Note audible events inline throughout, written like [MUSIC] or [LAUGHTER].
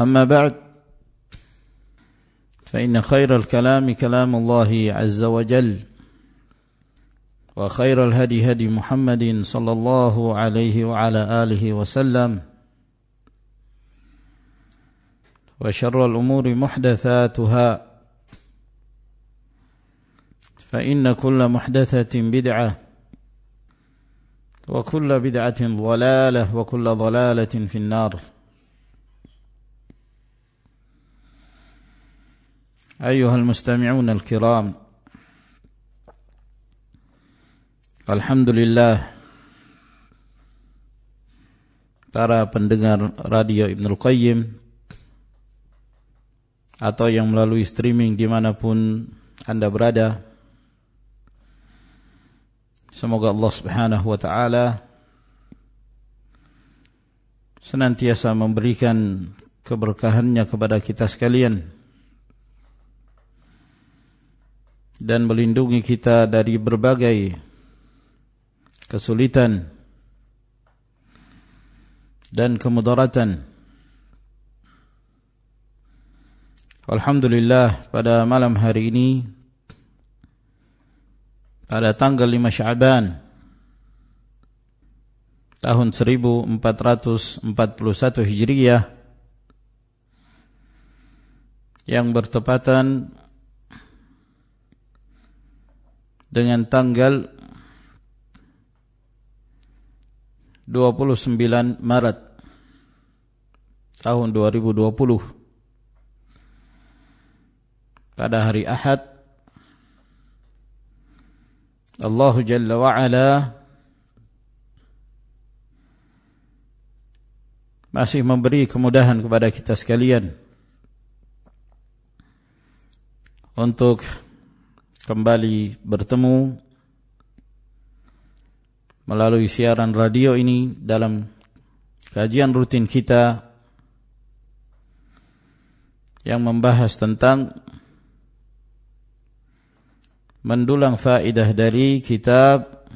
أما بعد فإن خير الكلام كلام الله عز وجل وخير الهدي هدي محمد صلى الله عليه وعلى آله وسلم وشر الأمور محدثاتها فإن كل محدثة بدعة وكل بدعة ضلالة وكل ضلالة في النار. أيها المستمعون الكرام الحمد لله para pendengar radio Ibnul Qayyim atau yang melalui streaming dimanapun anda berada semoga Allah subhanahu wa ta'ala senantiasa memberikan keberkahannya kepada kita sekalian Dan melindungi kita dari berbagai kesulitan dan kemudaratan. Alhamdulillah pada malam hari ini pada tanggal 5 Syaban tahun 1441 Hijriah yang bertepatan dengan tanggal 29 Maret tahun 2020 pada hari Ahad Allah Jalla wa Ala masih memberi kemudahan kepada kita sekalian untuk kembali bertemu melalui siaran radio ini dalam kajian rutin kita yang membahas tentang mendulang faidah dari kitab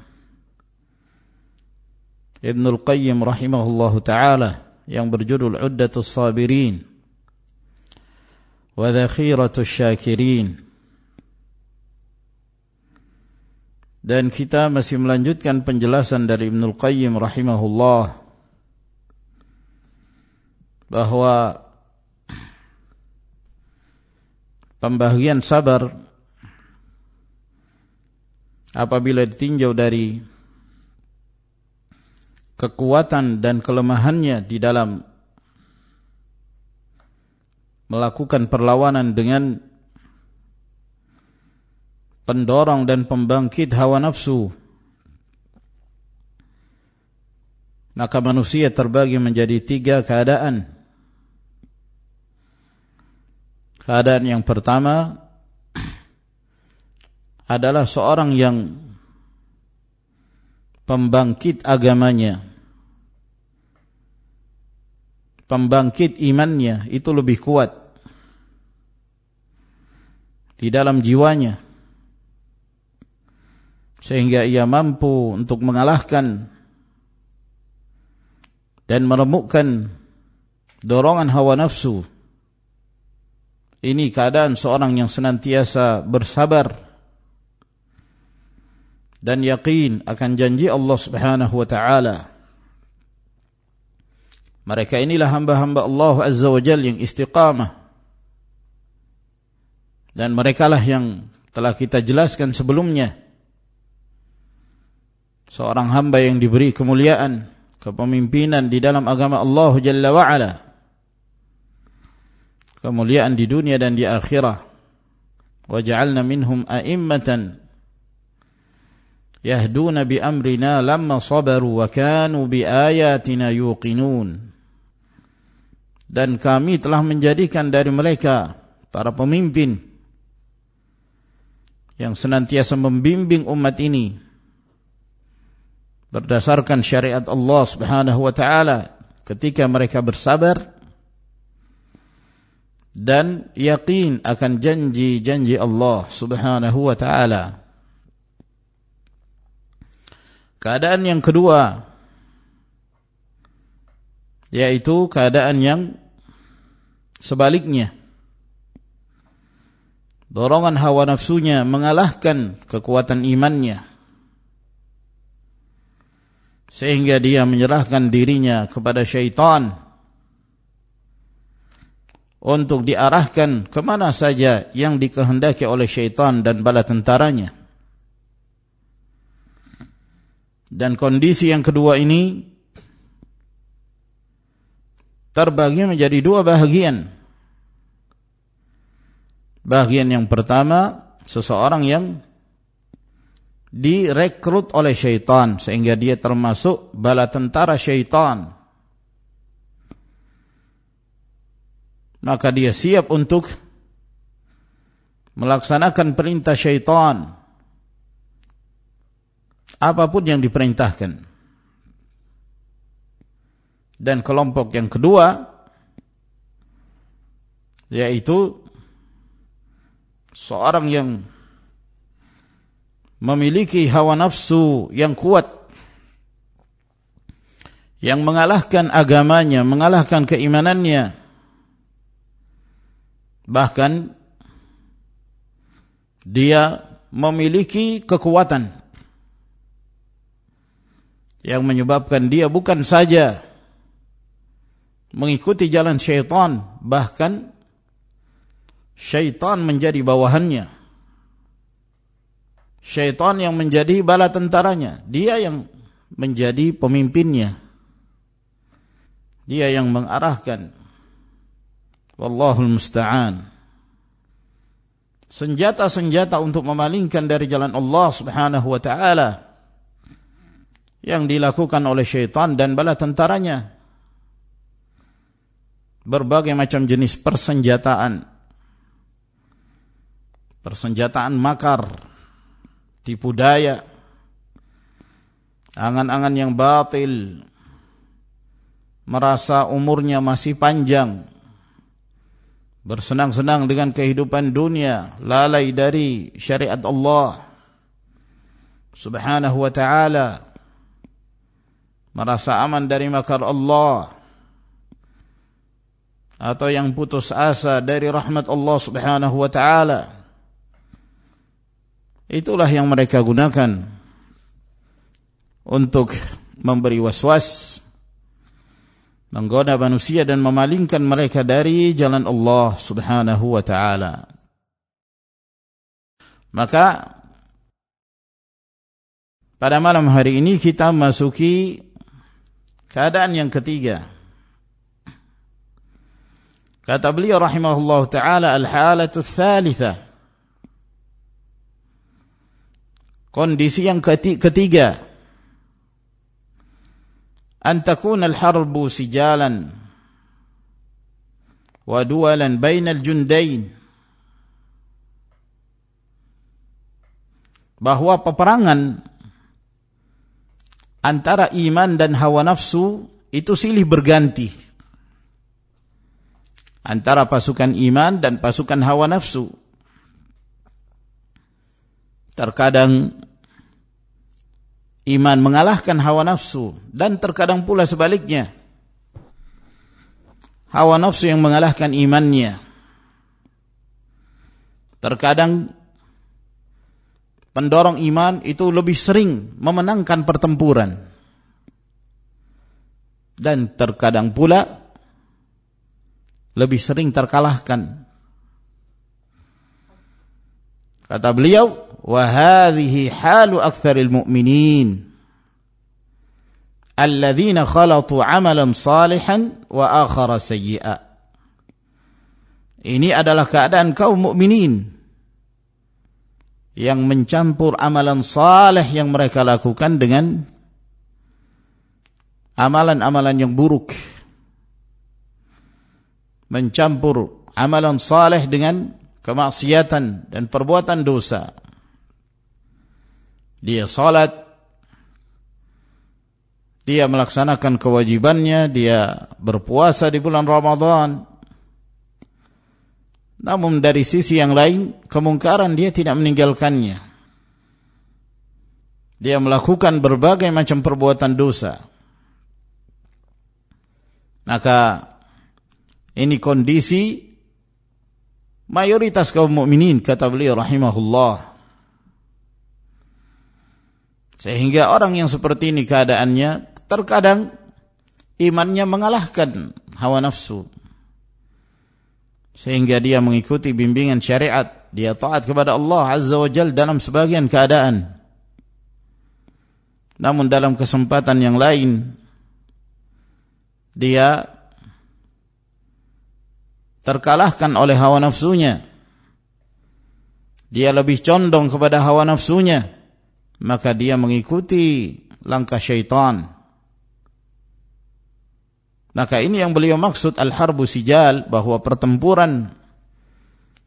Ibnul Qayyim rahimahullahu taala yang berjudul Uddatus Sabirin wa Dhakhiratus Syakirin Dan kita masih melanjutkan penjelasan dari Ibnul Qayyim rahimahullah bahwa pembagian sabar apabila ditinjau dari kekuatan dan kelemahannya di dalam melakukan perlawanan dengan pendorong dan pembangkit hawa nafsu. Maka manusia terbagi menjadi tiga keadaan. Keadaan yang pertama [CLEARS THROAT] adalah seorang yang pembangkit agamanya. Pembangkit imannya itu lebih kuat di dalam jiwanya sehingga ia mampu untuk mengalahkan dan meremukkan dorongan hawa nafsu. Ini keadaan seorang yang senantiasa bersabar dan yakin akan janji Allah Subhanahu wa taala. Mereka inilah hamba-hamba Allah Azza wa Jalla yang istiqamah. Dan merekalah yang telah kita jelaskan sebelumnya seorang hamba yang diberi kemuliaan, kepemimpinan di dalam agama Allah Jalla wa Ala. Kemuliaan di dunia dan di a'immatan yahduna bi amrina lamma sabaru wa kanu bi ayatina yuqinun. Dan kami telah menjadikan dari mereka para pemimpin yang senantiasa membimbing umat ini berdasarkan syariat Allah Subhanahu wa taala ketika mereka bersabar dan yakin akan janji-janji Allah Subhanahu wa taala. Keadaan yang kedua yaitu keadaan yang sebaliknya. Dorongan hawa nafsunya mengalahkan kekuatan imannya sehingga dia menyerahkan dirinya kepada syaitan untuk diarahkan ke mana saja yang dikehendaki oleh syaitan dan bala tentaranya. Dan kondisi yang kedua ini terbagi menjadi dua bahagian. Bahagian yang pertama, seseorang yang direkrut oleh syaitan sehingga dia termasuk bala tentara syaitan. Maka dia siap untuk melaksanakan perintah syaitan apa pun yang diperintahkan. Dan kelompok yang kedua yaitu seorang yang memiliki hawa nafsu yang kuat yang mengalahkan agamanya, mengalahkan keimanannya. Bahkan dia memiliki kekuatan yang menyebabkan dia bukan saja mengikuti jalan syaitan, bahkan syaitan menjadi bawahannya syaitan yang menjadi bala tentaranya. Dia yang menjadi pemimpinnya. Dia yang mengarahkan. Wallahul musta'an. Senjata-senjata untuk memalingkan dari jalan Allah subhanahu wa ta'ala. Yang dilakukan oleh syaitan dan bala tentaranya. Berbagai macam jenis persenjataan. Persenjataan makar tipu daya, angan-angan yang batil, merasa umurnya masih panjang, bersenang-senang dengan kehidupan dunia, lalai dari syariat Allah. Subhanahu wa ta'ala, merasa aman dari makar Allah, atau yang putus asa dari rahmat Allah subhanahu wa ta'ala, Itulah yang mereka gunakan untuk memberi waswas, menggoda manusia dan memalingkan mereka dari jalan Allah Subhanahu wa taala. Maka pada malam hari ini kita masuki keadaan yang ketiga. Kata beliau rahimahullah taala al-halatu tsalitsah. Kondisi yang ketiga. An takuna al-harbu sijalan wa duwalan bainal jundain. Bahwa peperangan antara iman dan hawa nafsu itu silih berganti antara pasukan iman dan pasukan hawa nafsu. Terkadang iman mengalahkan hawa nafsu dan terkadang pula sebaliknya. Hawa nafsu yang mengalahkan imannya. Terkadang pendorong iman itu lebih sering memenangkan pertempuran. Dan terkadang pula lebih sering terkalahkan. Kata beliau, "Wa hadhihi halu aktsaril mu'minin alladzina khalatu 'amalan salihan wa akhara sayyi'a." Ini adalah keadaan kaum mukminin yang mencampur amalan saleh yang mereka lakukan dengan amalan-amalan yang buruk mencampur amalan saleh dengan kemaksiatan dan perbuatan dosa. Dia salat, dia melaksanakan kewajibannya, dia berpuasa di bulan Ramadan. Namun dari sisi yang lain, kemungkaran dia tidak meninggalkannya. Dia melakukan berbagai macam perbuatan dosa. Maka ini kondisi mayoritas kaum mukminin kata beliau rahimahullah. Sehingga orang yang seperti ini keadaannya terkadang imannya mengalahkan hawa nafsu. Sehingga dia mengikuti bimbingan syariat, dia taat kepada Allah Azza wa Jal dalam sebagian keadaan. Namun dalam kesempatan yang lain dia terkalahkan oleh hawa nafsunya. Dia lebih condong kepada hawa nafsunya, maka dia mengikuti langkah syaitan. Maka ini yang beliau maksud al-harbu sijal bahwa pertempuran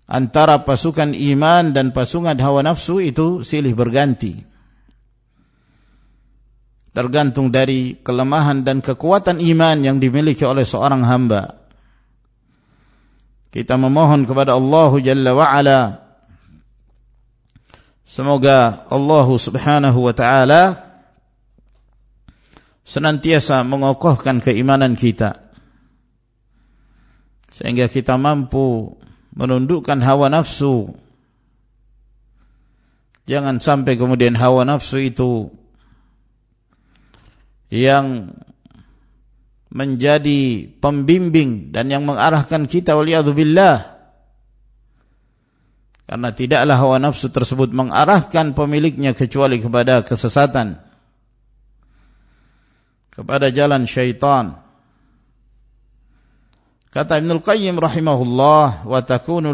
antara pasukan iman dan pasukan hawa nafsu itu silih berganti. Tergantung dari kelemahan dan kekuatan iman yang dimiliki oleh seorang hamba. Kita memohon kepada Allah Jalla wa'ala Semoga Allah subhanahu wa ta'ala Senantiasa mengokohkan keimanan kita Sehingga kita mampu menundukkan hawa nafsu. Jangan sampai kemudian hawa nafsu itu Yang menjadi pembimbing dan yang mengarahkan kita waliyadzubillah karena tidaklah hawa nafsu tersebut mengarahkan pemiliknya kecuali kepada kesesatan. Kepada jalan syaitan. Kata Ibnu Qayyim rahimahullah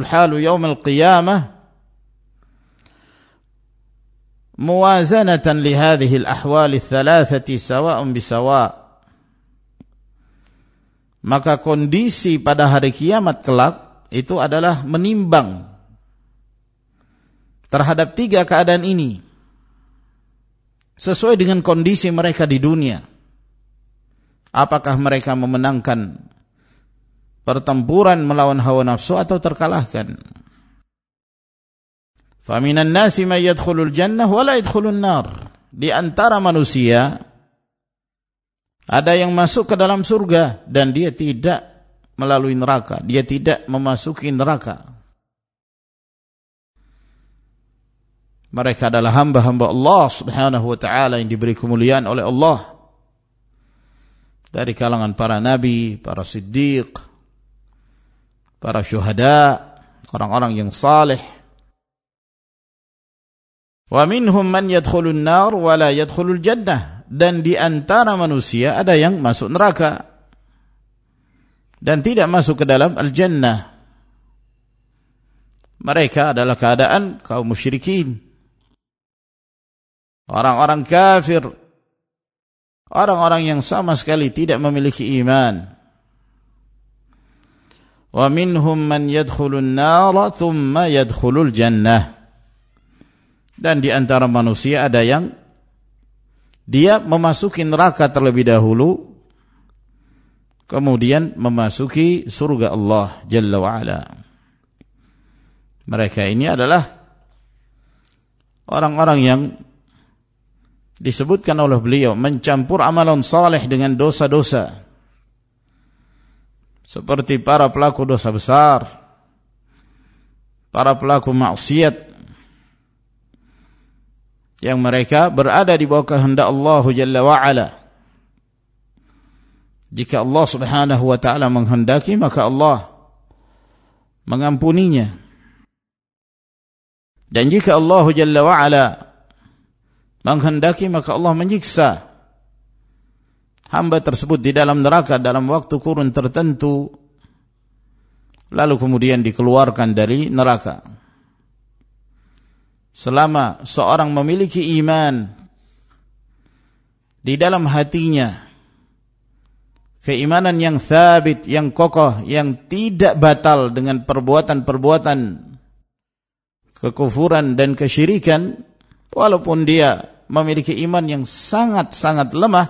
halu yaumil qiyamah muwazanatan li hadhihi al-ahwal ats-thalathati sawa'un bisawa' maka kondisi pada hari kiamat kelak itu adalah menimbang terhadap tiga keadaan ini sesuai dengan kondisi mereka di dunia. Apakah mereka memenangkan pertempuran melawan hawa nafsu atau terkalahkan? Faminan nasi may yadkhulul jannah wa la yadkhulun nar. Di antara manusia ada yang masuk ke dalam surga dan dia tidak melalui neraka, dia tidak memasuki neraka. Mereka adalah hamba-hamba Allah Subhanahu wa taala yang diberi kemuliaan oleh Allah. Dari kalangan para nabi, para siddiq, para syuhada, orang-orang yang saleh. Wa minhum man yadkhulun nar wa la yadkhulul jannah dan di antara manusia ada yang masuk neraka dan tidak masuk ke dalam al-jannah. Mereka adalah keadaan kaum musyrikin. Orang-orang kafir. Orang-orang yang sama sekali tidak memiliki iman. Wa minhum man yadkhulun nara thumma yadkhulul jannah. Dan di antara manusia ada yang dia memasuki neraka terlebih dahulu kemudian memasuki surga Allah Jalla wa ala. Mereka ini adalah orang-orang yang disebutkan oleh beliau mencampur amalan saleh dengan dosa-dosa. Seperti para pelaku dosa besar, para pelaku maksiat yang mereka berada di bawah kehendak Allah Jalla wa ala. Jika Allah Subhanahu wa taala menghendaki maka Allah mengampuninya. Dan jika Allah Jalla wa ala menghendaki maka Allah menyiksa hamba tersebut di dalam neraka dalam waktu kurun tertentu lalu kemudian dikeluarkan dari neraka. Selama seorang memiliki iman di dalam hatinya keimanan yang sabit, yang kokoh, yang tidak batal dengan perbuatan-perbuatan kekufuran dan kesyirikan, walaupun dia memiliki iman yang sangat-sangat lemah,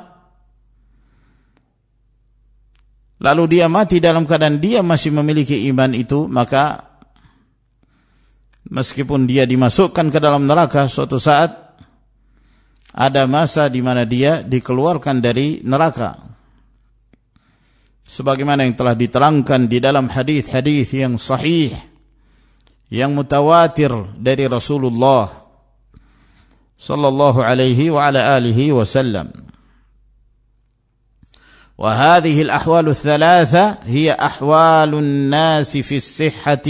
lalu dia mati dalam keadaan dia masih memiliki iman itu, maka meskipun dia dimasukkan ke dalam neraka suatu saat, ada masa di mana dia dikeluarkan dari neraka. Sebagaimana yang telah diterangkan di dalam hadis-hadis yang sahih yang mutawatir dari Rasulullah sallallahu alaihi wa ala alihi wasallam. وهذه الأحوال الثلاثة هي أحوال الناس في الصحة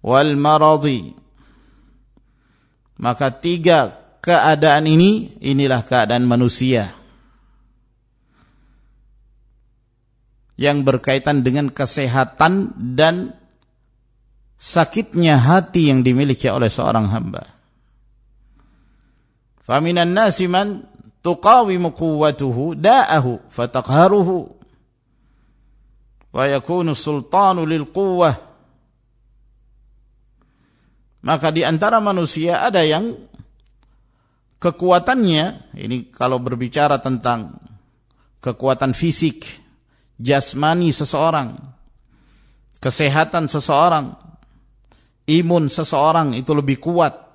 والمرض maka tiga keadaan ini inilah keadaan manusia yang berkaitan dengan kesehatan dan sakitnya hati yang dimiliki oleh seorang hamba. Faminan nasi man tuqawimu quwwatuhu da'ahu fataqharuhu wa yakunu sultanu lil quwwah maka di antara manusia ada yang kekuatannya ini kalau berbicara tentang kekuatan fisik jasmani seseorang, kesehatan seseorang, imun seseorang itu lebih kuat.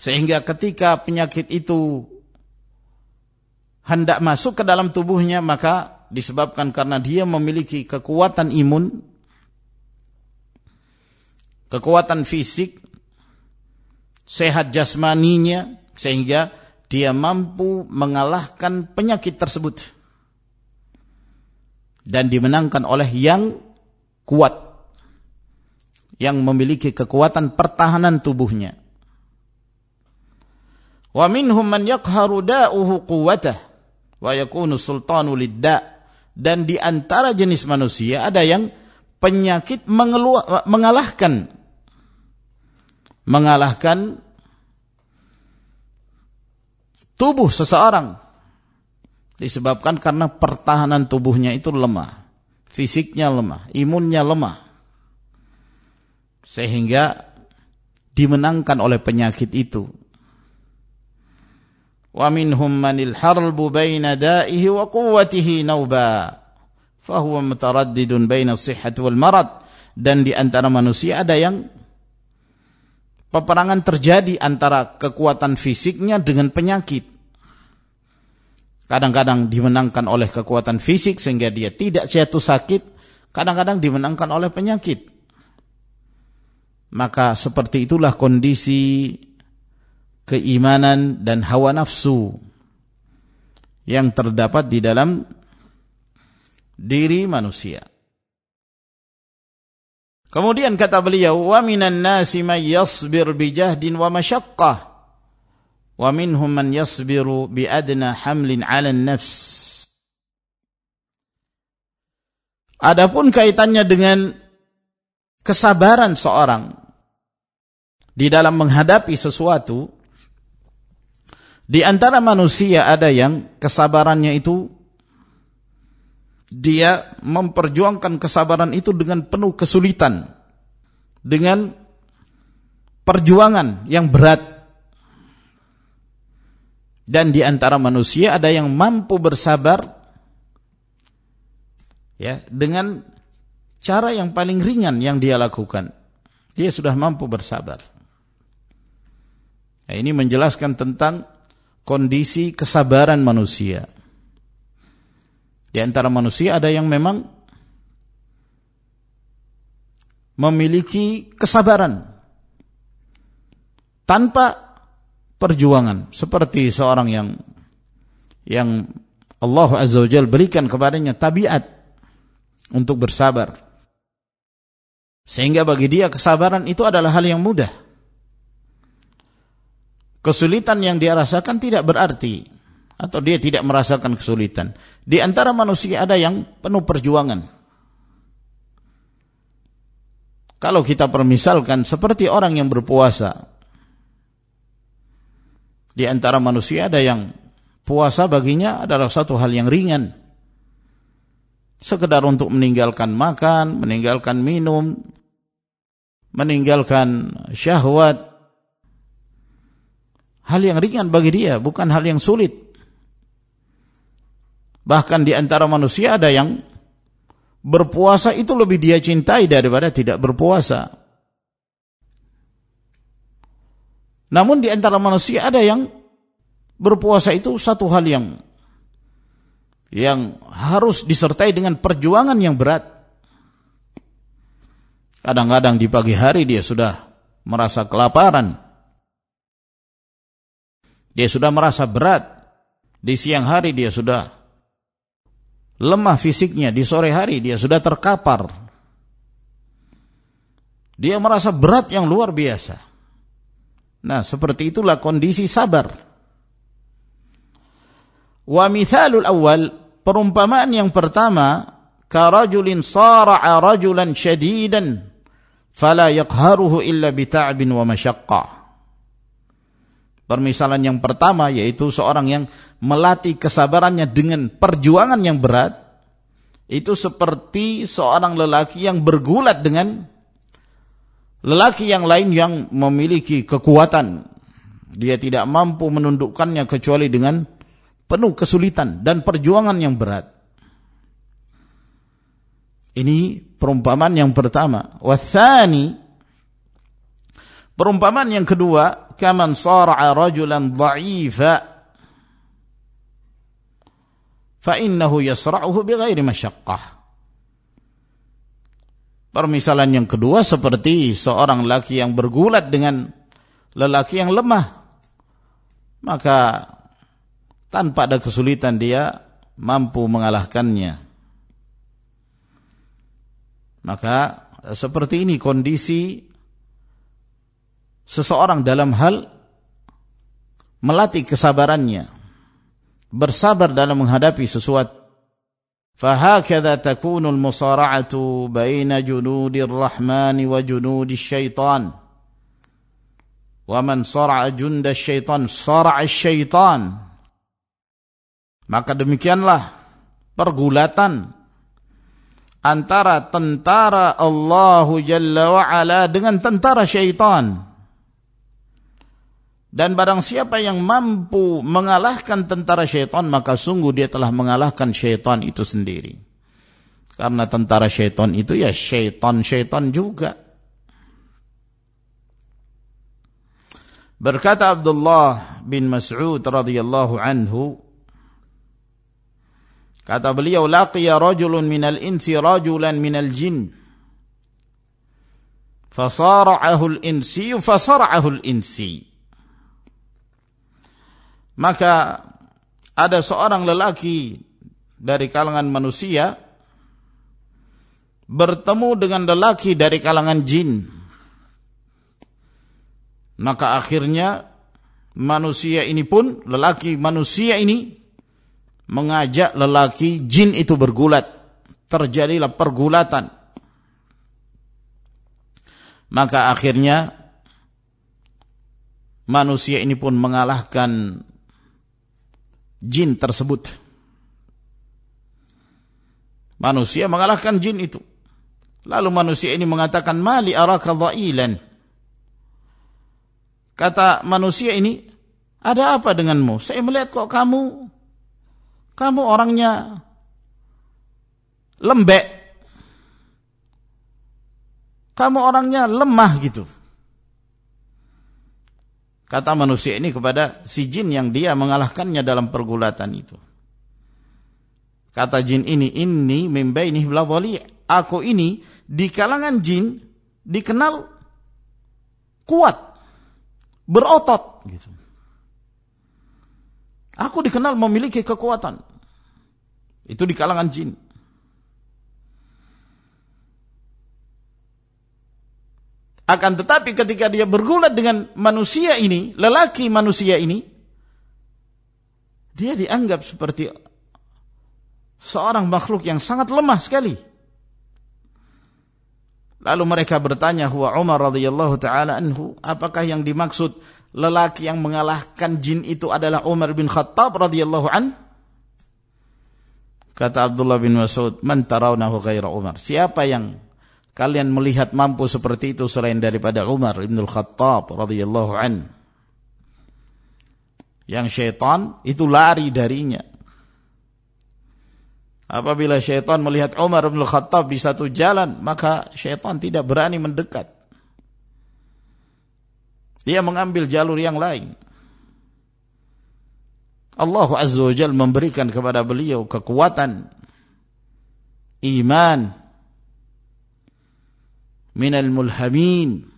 Sehingga ketika penyakit itu hendak masuk ke dalam tubuhnya maka disebabkan karena dia memiliki kekuatan imun, kekuatan fisik, sehat jasmaninya sehingga dia mampu mengalahkan penyakit tersebut dan dimenangkan oleh yang kuat yang memiliki kekuatan pertahanan tubuhnya. Wa minhum man yaqharu da'uhu quwwatah wa yakunu sultanu lidda. Dan di antara jenis manusia ada yang penyakit mengalahkan. Mengalahkan tubuh seseorang. Disebabkan karena pertahanan tubuhnya itu lemah, fisiknya lemah, imunnya lemah. Sehingga dimenangkan oleh penyakit itu. Harbu baina da'ihi wa quwwatihi nauba. Fahuwa mutaraddidun baina sihhat wal marad. Dan di antara manusia ada yang peperangan terjadi antara kekuatan fisiknya dengan penyakit Kadang-kadang dimenangkan oleh kekuatan fisik sehingga dia tidak jatuh sakit. Kadang-kadang dimenangkan oleh penyakit. Maka seperti itulah kondisi keimanan dan hawa nafsu yang terdapat di dalam diri manusia. Kemudian kata beliau, "Wa minan nasi may yasbir bi jahdin wa masyaqqah, wa minhum man yasbiru bi adna hamlin 'ala nafs." Adapun kaitannya dengan kesabaran seorang di dalam menghadapi sesuatu, di antara manusia ada yang kesabarannya itu dia memperjuangkan kesabaran itu dengan penuh kesulitan, dengan perjuangan yang berat. Dan di antara manusia ada yang mampu bersabar ya dengan cara yang paling ringan yang dia lakukan. Dia sudah mampu bersabar. Nah, ini menjelaskan tentang kondisi kesabaran manusia. Di antara manusia ada yang memang memiliki kesabaran tanpa perjuangan. Seperti seorang yang yang Allah Azza wa berikan kepadanya tabiat untuk bersabar. Sehingga bagi dia kesabaran itu adalah hal yang mudah kesulitan yang dia rasakan tidak berarti atau dia tidak merasakan kesulitan di antara manusia ada yang penuh perjuangan kalau kita permisalkan seperti orang yang berpuasa di antara manusia ada yang puasa baginya adalah satu hal yang ringan. Sekedar untuk meninggalkan makan, meninggalkan minum, meninggalkan syahwat. Hal yang ringan bagi dia, bukan hal yang sulit. Bahkan di antara manusia ada yang berpuasa itu lebih dia cintai daripada tidak berpuasa. Namun di antara manusia ada yang berpuasa itu satu hal yang yang harus disertai dengan perjuangan yang berat. Kadang-kadang di pagi hari dia sudah merasa kelaparan. Dia sudah merasa berat. Di siang hari dia sudah lemah fisiknya. Di sore hari dia sudah terkapar. Dia merasa berat yang luar biasa. Nah, seperti itulah kondisi sabar. Wa mithalul awal, perumpamaan yang pertama, karajulin sara'a rajulan syadidan, fala yaqharuhu illa bita'bin wa masyaqqah. Permisalan yang pertama yaitu seorang yang melatih kesabarannya dengan perjuangan yang berat, itu seperti seorang lelaki yang bergulat dengan Lelaki yang lain yang memiliki kekuatan, dia tidak mampu menundukkannya kecuali dengan penuh kesulitan dan perjuangan yang berat. Ini perumpamaan yang pertama. Wathani, perumpamaan yang kedua, kaman sara'a rajulan dha'ifa fa innahu yasra'uhu bighairi masyaqqah. Permisalan yang kedua seperti seorang laki yang bergulat dengan lelaki yang lemah. Maka tanpa ada kesulitan dia mampu mengalahkannya. Maka seperti ini kondisi seseorang dalam hal melatih kesabarannya. Bersabar dalam menghadapi sesuatu فهكذا تكون المصارعة بين جنود الرحمن وجنود الشيطان ومن صرع جند الشيطان صرع الشيطان maka demikianlah pergulatan antara tentara Allah Jalla wa'ala dengan tentara syaitan Dan barang siapa yang mampu mengalahkan tentara syaitan, maka sungguh dia telah mengalahkan syaitan itu sendiri. Karena tentara syaitan itu ya syaitan-syaitan juga. Berkata Abdullah bin Mas'ud radhiyallahu anhu, kata beliau, laqiya rajulun minal insi rajulan minal jin. Fasara'ahu al-insi, fasara'ahu al-insi. Maka ada seorang lelaki dari kalangan manusia bertemu dengan lelaki dari kalangan jin. Maka akhirnya manusia ini pun, lelaki manusia ini mengajak lelaki jin itu bergulat. terjadilah pergulatan. Maka akhirnya manusia ini pun mengalahkan jin tersebut. Manusia mengalahkan jin itu. Lalu manusia ini mengatakan, Mali araka dha'ilan. Kata manusia ini, ada apa denganmu? Saya melihat kok kamu, kamu orangnya lembek. Kamu orangnya lemah gitu. Kata manusia ini kepada si jin yang dia mengalahkannya dalam pergulatan itu. Kata jin ini, ini mimbaini ini Aku ini di kalangan jin dikenal kuat, berotot gitu. Aku dikenal memiliki kekuatan. Itu di kalangan jin. Akan tetapi ketika dia bergulat dengan manusia ini, lelaki manusia ini, dia dianggap seperti seorang makhluk yang sangat lemah sekali. Lalu mereka bertanya, huwa Umar radhiyallahu taala anhu, apakah yang dimaksud lelaki yang mengalahkan jin itu adalah Umar bin Khattab radhiyallahu an? Kata Abdullah bin Mas'ud, "Man tarawnahu Umar?" Siapa yang kalian melihat mampu seperti itu selain daripada Umar bin Khattab radhiyallahu an. Yang syaitan itu lari darinya. Apabila syaitan melihat Umar bin Khattab di satu jalan maka syaitan tidak berani mendekat. Dia mengambil jalur yang lain. Allah Azza wa Jal memberikan kepada beliau kekuatan iman minal mulhamin.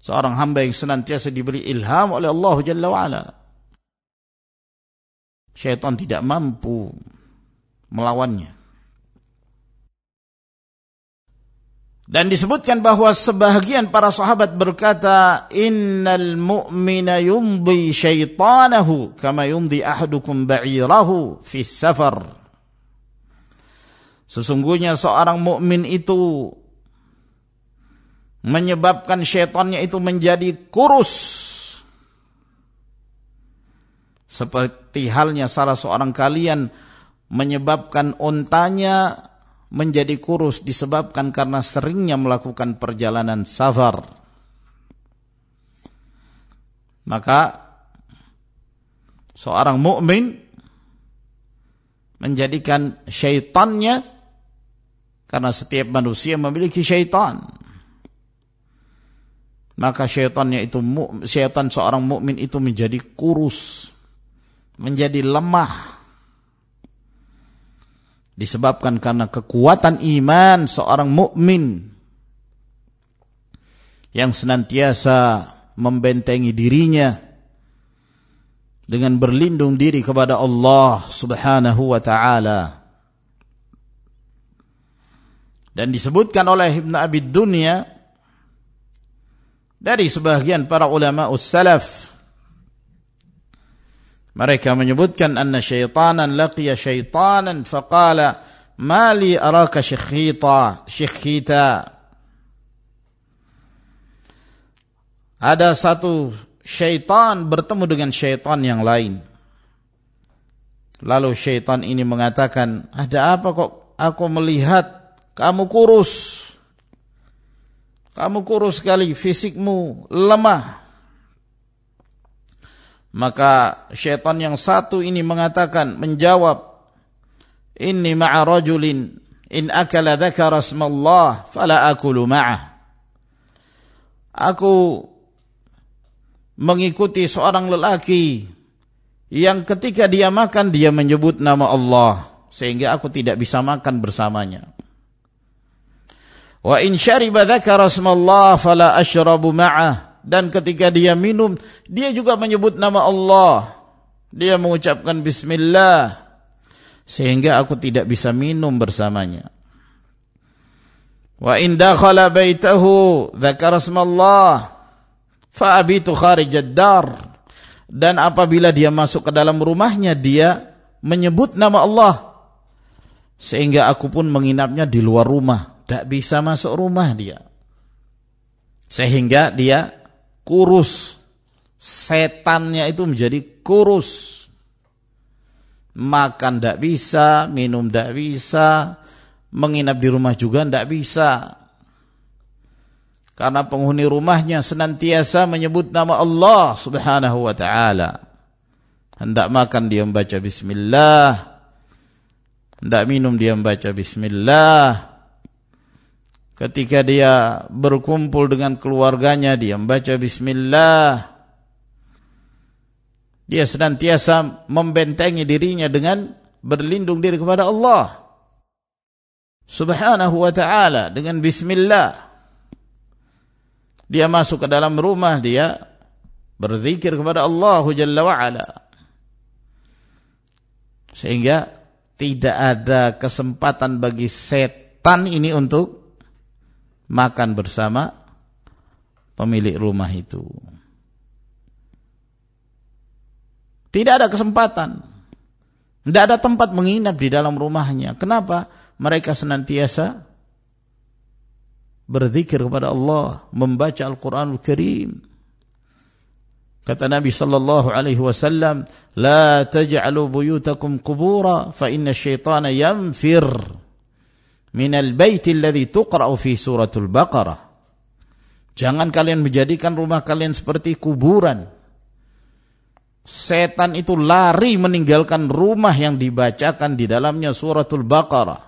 Seorang hamba yang senantiasa diberi ilham oleh Allah Jalla wa'ala. Syaitan tidak mampu melawannya. Dan disebutkan bahwa sebahagian para sahabat berkata innal mu'mina yumdi syaitanahu kama yumdi ahadukum ba'irahu fi safar. Sesungguhnya seorang mukmin itu menyebabkan syaitannya itu menjadi kurus. Seperti halnya salah seorang kalian menyebabkan ontanya menjadi kurus disebabkan karena seringnya melakukan perjalanan safar. Maka seorang mukmin menjadikan syaitannya karena setiap manusia memiliki syaitan maka syaitannya itu syaitan seorang mukmin itu menjadi kurus, menjadi lemah. Disebabkan karena kekuatan iman seorang mukmin yang senantiasa membentengi dirinya dengan berlindung diri kepada Allah Subhanahu wa taala. Dan disebutkan oleh Ibn Abi Dunya dari sebahagian para ulama salaf mereka menyebutkan anna syaitanan laqiya syaitanan faqala ma li araka syekhita syekhita ada satu syaitan bertemu dengan syaitan yang lain. Lalu syaitan ini mengatakan ada apa kok aku melihat kamu kurus kamu kurus sekali, fisikmu lemah. Maka syaitan yang satu ini mengatakan, menjawab, Inni ma'a rajulin, in akala dhakara asmallah, fala akulu ma'ah. Aku mengikuti seorang lelaki yang ketika dia makan dia menyebut nama Allah sehingga aku tidak bisa makan bersamanya. Wa in syariba dzakara asmallah fala asyrabu ma'ah. Dan ketika dia minum, dia juga menyebut nama Allah. Dia mengucapkan bismillah. Sehingga aku tidak bisa minum bersamanya. Wa in dakhala baitahu dzakara asmallah fa abitu kharijad dar. Dan apabila dia masuk ke dalam rumahnya dia menyebut nama Allah Sehingga aku pun menginapnya di luar rumah. Tidak bisa masuk rumah dia. Sehingga dia kurus. Setannya itu menjadi kurus. Makan tidak bisa, minum tidak bisa, menginap di rumah juga tidak bisa. Karena penghuni rumahnya senantiasa menyebut nama Allah subhanahu wa ta'ala. Hendak makan dia membaca bismillah. Hendak minum dia membaca bismillah. Ketika dia berkumpul dengan keluarganya dia membaca bismillah. Dia senantiasa membentengi dirinya dengan berlindung diri kepada Allah. Subhanahu wa ta'ala dengan bismillah. Dia masuk ke dalam rumah dia berzikir kepada Allah Jalla wa ala. Sehingga tidak ada kesempatan bagi setan ini untuk makan bersama pemilik rumah itu. Tidak ada kesempatan. Tidak ada tempat menginap di dalam rumahnya. Kenapa? Mereka senantiasa berzikir kepada Allah, membaca Al-Quranul Karim. Kata Nabi sallallahu alaihi wasallam, "La taj'alu buyutakum qubura fa inna syaitana yanfir min al-bait alladhi tuqra'u fi suratul Baqarah." Jangan kalian menjadikan rumah kalian seperti kuburan. Setan itu lari meninggalkan rumah yang dibacakan di dalamnya suratul Baqarah.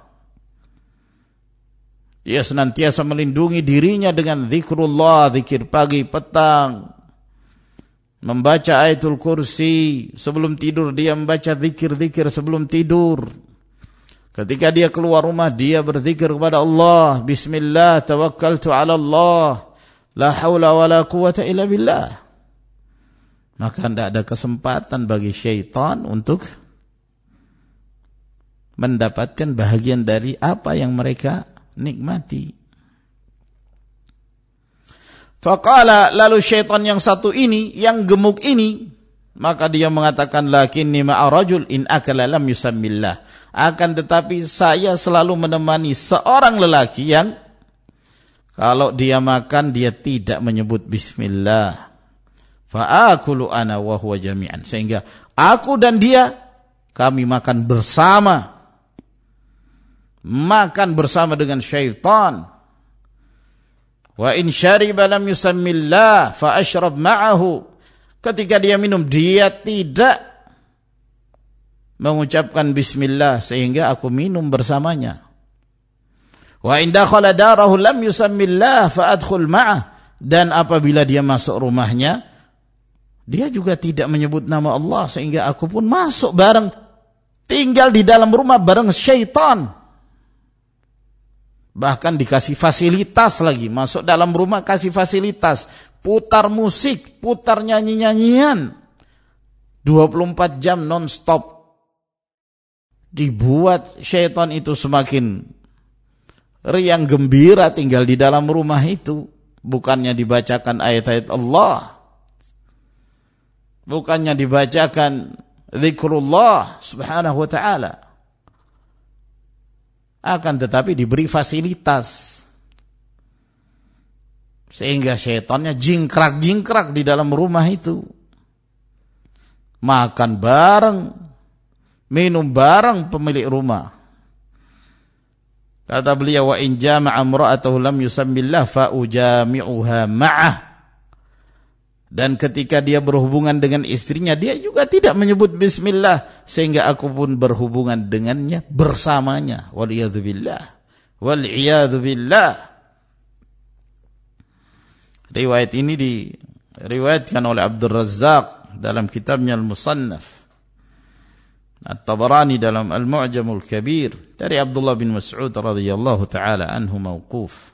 Dia senantiasa melindungi dirinya dengan zikrullah, zikir pagi, petang, membaca ayatul kursi sebelum tidur dia membaca zikir-zikir sebelum tidur ketika dia keluar rumah dia berzikir kepada Allah bismillah tawakkaltu ala Allah. La haula wala quwata illa billah. Maka tidak ada kesempatan bagi syaitan untuk mendapatkan bahagian dari apa yang mereka nikmati. Faqala lalu syaitan yang satu ini, yang gemuk ini, maka dia mengatakan lakinni ma'a rajul in akala lam yusammillah. Akan tetapi saya selalu menemani seorang lelaki yang kalau dia makan dia tidak menyebut bismillah. Fa'akulu ana wa jami'an. Sehingga aku dan dia kami makan bersama. Makan bersama dengan syaitan. Wa in syariba lam yusammillah fa ma'ahu. Ketika dia minum dia tidak mengucapkan bismillah sehingga aku minum bersamanya. Wa in dakhala darahu lam yusammillah fa adkhul ma'ah. Dan apabila dia masuk rumahnya dia juga tidak menyebut nama Allah sehingga aku pun masuk bareng tinggal di dalam rumah bareng syaitan. Bahkan dikasih fasilitas lagi. Masuk dalam rumah kasih fasilitas. Putar musik, putar nyanyi-nyanyian. 24 jam non-stop. Dibuat syaitan itu semakin riang gembira tinggal di dalam rumah itu. Bukannya dibacakan ayat-ayat Allah. Bukannya dibacakan zikrullah subhanahu wa ta'ala akan tetapi diberi fasilitas sehingga syaitannya jingkrak-jingkrak di dalam rumah itu makan bareng minum bareng pemilik rumah kata beliau wa in jama'a imra'atahu lam yusammillah fa ujami'uha ma'ah dan ketika dia berhubungan dengan istrinya, dia juga tidak menyebut bismillah. Sehingga aku pun berhubungan dengannya bersamanya. Waliyadzubillah. Waliyadzubillah. Riwayat ini diriwayatkan oleh Abdul Razak dalam kitabnya Al-Musannaf. At-Tabarani dalam Al-Mu'jamul Kabir. Dari Abdullah bin Mas'ud radhiyallahu ta'ala anhu mawquf.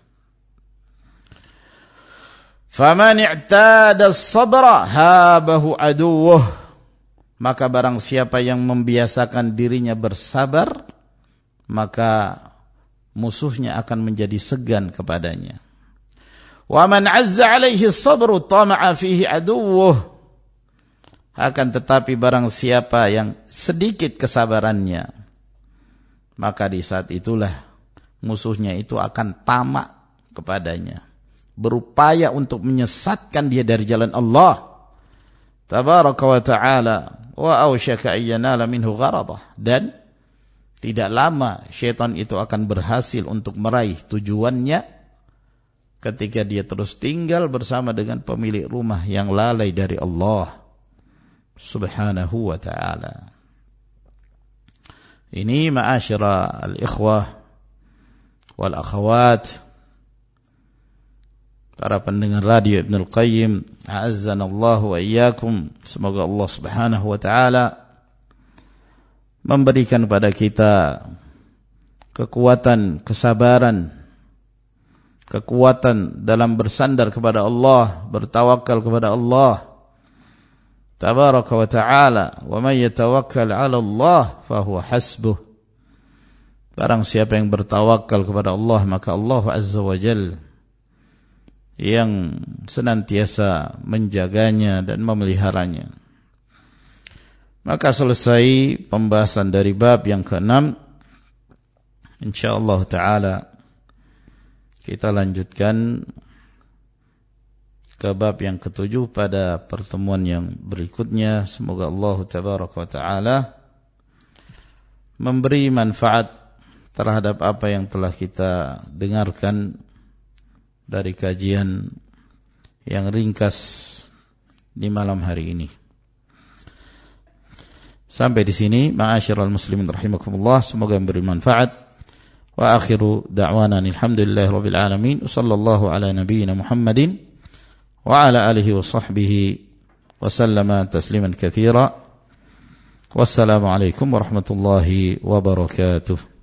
Faman i'tada sabra habahu aduwuh. Maka barang siapa yang membiasakan dirinya bersabar, maka musuhnya akan menjadi segan kepadanya. Wa man 'azza 'alaihi sabru tama'a fihi aduwuh. Akan tetapi barang siapa yang sedikit kesabarannya, maka di saat itulah musuhnya itu akan tamak kepadanya. Berupaya untuk menyesatkan dia dari jalan Allah. Tabaraka wa ta'ala wa awsyaka ayyanala minhu gharadah dan tidak lama syaitan itu akan berhasil untuk meraih tujuannya ketika dia terus tinggal bersama dengan pemilik rumah yang lalai dari Allah subhanahu wa ta'ala ini ma'asyira al-ikhwah wal akhawat para pendengar radio Ibn Al-Qayyim Allah wa semoga Allah Subhanahu wa taala memberikan kepada kita kekuatan, kesabaran, kekuatan dalam bersandar kepada Allah, bertawakal kepada Allah. Tabaraka wa ta'ala, wa man yatawakkal 'ala Allah fahuwa hasbuh. Barang siapa yang bertawakal kepada Allah, maka Allah Azza wa Jalla yang senantiasa menjaganya dan memeliharanya. Maka selesai pembahasan dari bab yang keenam. Insyaallah taala kita lanjutkan ke bab yang ketujuh pada pertemuan yang berikutnya. Semoga Allah tabaraka wa taala memberi manfaat terhadap apa yang telah kita dengarkan dari kajian yang ringkas di malam hari ini. Sampai di sini, ma'asyiral muslimin rahimakumullah, semoga memberi manfaat. Wa akhiru da'wana alhamdulillahi rabbil alamin. Sallallahu ala nabiyyina Muhammadin وعلى آله وصحبه وسلم تسليما كثيرا. والسلام عليكم ورحمة الله وبركاته.